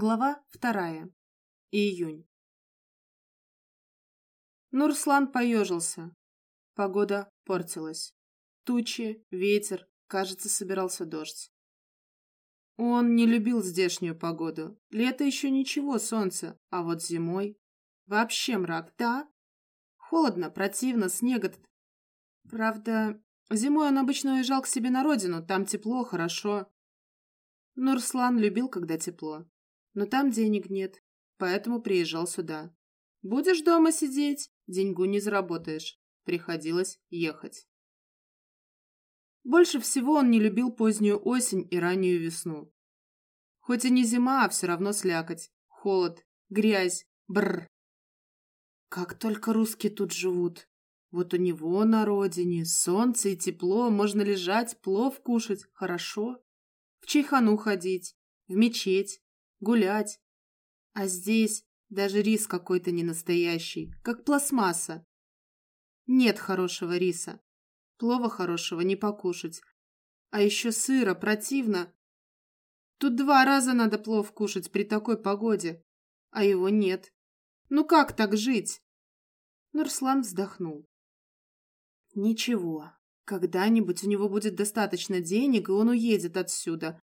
Глава вторая. Июнь. Нурслан поежился. Погода портилась. Тучи, ветер, кажется, собирался дождь. Он не любил здешнюю погоду. Лето еще ничего, солнце, а вот зимой вообще мрак, да? Холодно, противно, снега. Правда, зимой он обычно уезжал к себе на родину, там тепло, хорошо. Нурслан любил, когда тепло. Но там денег нет, поэтому приезжал сюда. Будешь дома сидеть, деньгу не заработаешь. Приходилось ехать. Больше всего он не любил позднюю осень и раннюю весну. Хоть и не зима, а все равно слякоть, холод, грязь, бррр. Как только русские тут живут. Вот у него на родине солнце и тепло, можно лежать, плов кушать, хорошо. В чайхану ходить, в мечеть, гулять. А здесь даже рис какой-то не настоящий, как пластмасса. Нет хорошего риса. Плова хорошего не покушать. А еще сыра, противно. Тут два раза надо плов кушать при такой погоде, а его нет. Ну как так жить? Нурслан вздохнул. Ничего, когда-нибудь у него будет достаточно денег, и он уедет отсюда.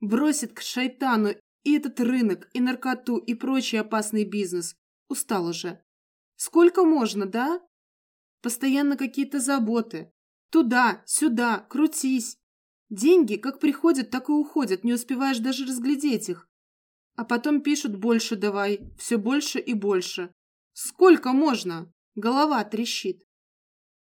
Бросит к шайтану и этот рынок, и наркоту, и прочий опасный бизнес. Устал уже. Сколько можно, да? Постоянно какие-то заботы. Туда, сюда, крутись. Деньги как приходят, так и уходят, не успеваешь даже разглядеть их. А потом пишут «больше давай», все больше и больше. Сколько можно? Голова трещит.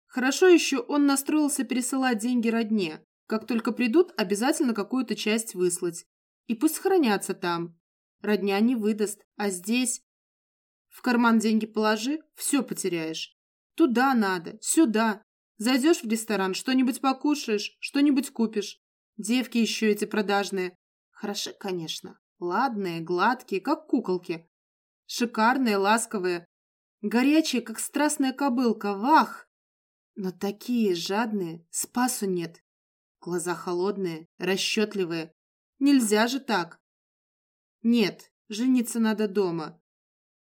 Хорошо еще он настроился пересылать деньги родне. Как только придут, обязательно какую-то часть выслать. И пусть хранятся там. Родня не выдаст, а здесь... В карман деньги положи, все потеряешь. Туда надо, сюда. Зайдешь в ресторан, что-нибудь покушаешь, что-нибудь купишь. Девки еще эти продажные. Хороши, конечно. Ладные, гладкие, как куколки. Шикарные, ласковые. Горячие, как страстная кобылка. Вах! Но такие жадные, спасу нет. Глаза холодные, расчетливые. Нельзя же так. Нет, жениться надо дома.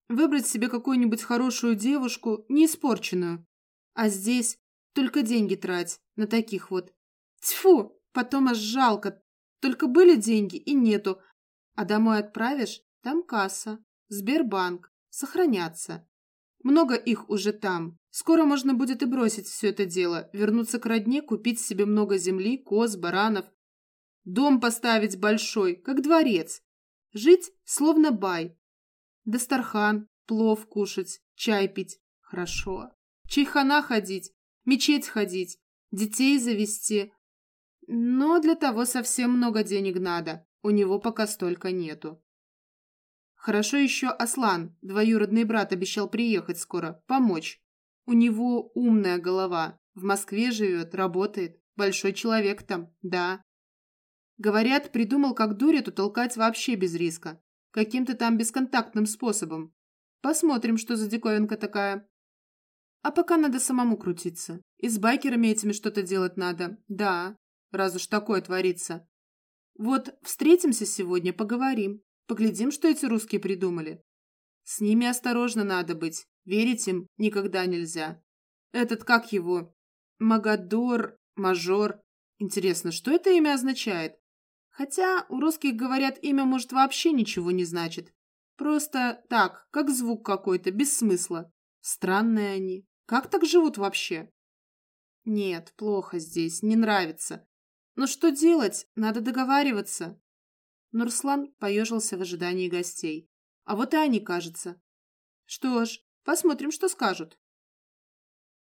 Выбрать себе какую-нибудь хорошую девушку, не испорченную. А здесь только деньги трать на таких вот. Тьфу, потом аж жалко. Только были деньги и нету. А домой отправишь, там касса, Сбербанк, сохранятся. Много их уже там. Скоро можно будет и бросить все это дело, вернуться к родне, купить себе много земли, коз, баранов. Дом поставить большой, как дворец. Жить, словно бай. Дастархан, плов кушать, чай пить. Хорошо. Чайхана ходить, мечеть ходить, детей завести. Но для того совсем много денег надо. У него пока столько нету. Хорошо еще Аслан, двоюродный брат, обещал приехать скоро, помочь. У него умная голова. В Москве живет, работает. Большой человек там, да. Говорят, придумал, как дурит утолкать вообще без риска. Каким-то там бесконтактным способом. Посмотрим, что за диковинка такая. А пока надо самому крутиться. И с байкерами этими что-то делать надо. Да, раз уж такое творится. Вот встретимся сегодня, поговорим. Поглядим, что эти русские придумали. С ними осторожно надо быть. Верить им никогда нельзя. Этот, как его? Магадор, мажор. Интересно, что это имя означает? Хотя у русских, говорят, имя может вообще ничего не значит. Просто так, как звук какой-то, без смысла. Странные они. Как так живут вообще? Нет, плохо здесь, не нравится. Но что делать? Надо договариваться. Нурслан поежился в ожидании гостей. А вот и они, кажется. Что ж, посмотрим, что скажут.